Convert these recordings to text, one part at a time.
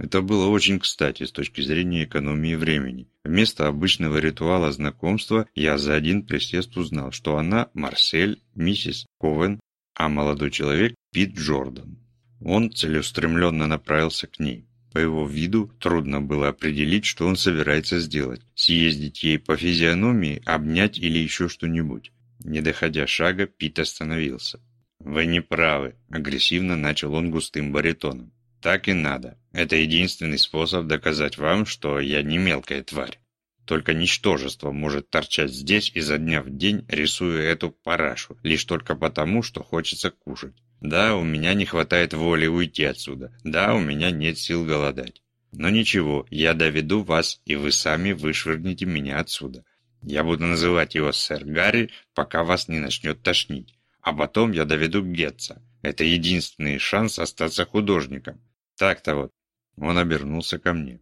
Это было очень кстати с точки зрения экономии времени. Вместо обычного ритуала знакомства я за один присест узнал, что она Марсель, миссис Ковен, а молодой человек Пит Джордан. Он целеустремленно направился к ней. По его виду трудно было определить, что он собирается сделать. Съездить ей по физиономии, обнять или еще что-нибудь. Не доходя шага, Пит остановился. «Вы не правы», – агрессивно начал он густым баритоном. «Так и надо. Это единственный способ доказать вам, что я не мелкая тварь. Только ничтожество может торчать здесь изо дня в день, рисуя эту парашу, лишь только потому, что хочется кушать. Да, у меня не хватает воли уйти отсюда. Да, у меня нет сил голодать. Но ничего, я доведу вас, и вы сами вышвырнете меня отсюда. Я буду называть его сэр Гарри, пока вас не начнет тошнить. А потом я доведу Гетца. Это единственный шанс остаться художником. Так-то вот. Он обернулся ко мне.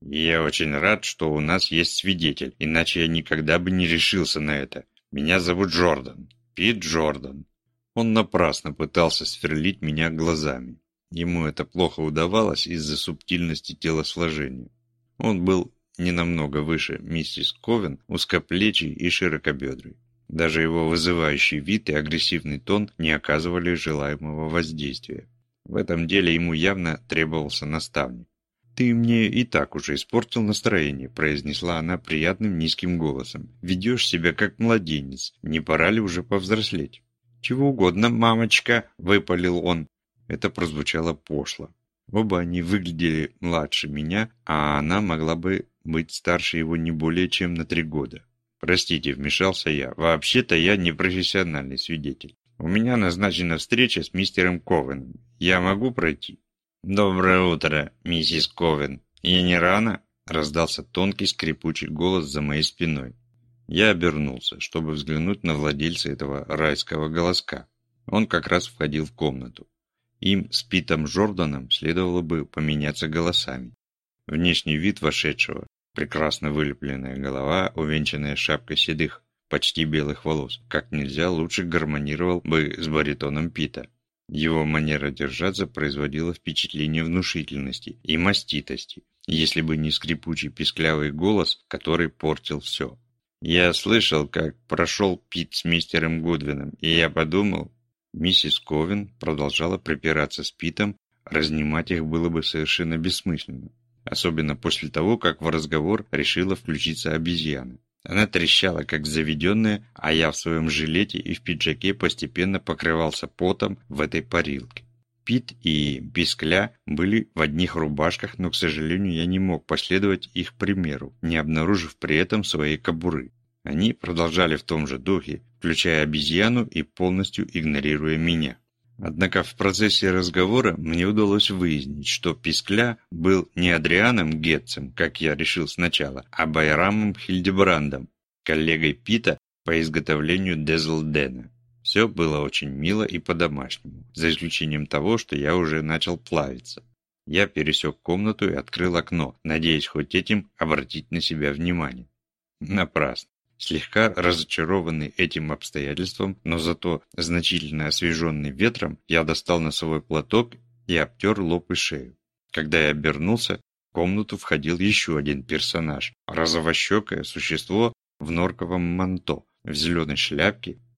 Я очень рад, что у нас есть свидетель, иначе я никогда бы не решился на это. Меня зовут Джордан. Пит Джордан. Он напрасно пытался сверлить меня глазами. Ему это плохо удавалось из-за субтильности телосложения. Он был не намного выше миссис Ковен, узкоплечий и широкобедрый. Даже его вызывающий вид и агрессивный тон не оказывали желаемого воздействия. В этом деле ему явно требовался наставник. «Ты мне и так уже испортил настроение», – произнесла она приятным низким голосом. «Ведешь себя как младенец. Не пора ли уже повзрослеть?» «Чего угодно, мамочка!» – выпалил он. Это прозвучало пошло. Оба они выглядели младше меня, а она могла бы быть старше его не более чем на три года. «Простите», – вмешался я. «Вообще-то я не профессиональный свидетель. У меня назначена встреча с мистером Ковеном. Я могу пройти?» «Доброе утро, миссис Ковен. Я не рано?» – раздался тонкий скрипучий голос за моей спиной. Я обернулся, чтобы взглянуть на владельца этого райского голоска. Он как раз входил в комнату. Им с Питом Джорданом следовало бы поменяться голосами. Внешний вид вошедшего, прекрасно вылепленная голова, увенчанная шапкой седых, почти белых волос, как нельзя лучше гармонировал бы с баритоном Пита. Его манера держаться производила впечатление внушительности и маститости, если бы не скрипучий писклявый голос, который портил все. Я слышал, как прошел Пит с мистером Гудвином, и я подумал, миссис Ковин продолжала припираться с Питом, разнимать их было бы совершенно бессмысленно. Особенно после того, как в разговор решила включиться обезьяна. Она трещала, как заведенная, а я в своем жилете и в пиджаке постепенно покрывался потом в этой парилке. Пит и Бискля были в одних рубашках, но, к сожалению, я не мог последовать их примеру, не обнаружив при этом своей кобуры. Они продолжали в том же духе, включая обезьяну и полностью игнорируя меня. Однако в процессе разговора мне удалось выяснить, что Пискля был не Адрианом Гетцем, как я решил сначала, а Байрамом Хильдебрандом, коллегой Пита по изготовлению Дезлдена. Все было очень мило и по-домашнему, за исключением того, что я уже начал плавиться. Я пересек комнату и открыл окно, надеясь хоть этим обратить на себя внимание. Напрасно. Слегка разочарованный этим обстоятельством, но зато значительно освеженный ветром, я достал носовой платок и обтер лоб и шею. Когда я обернулся, в комнату входил еще один персонаж – розовощекое существо в норковом манто, в зеленой шляпке,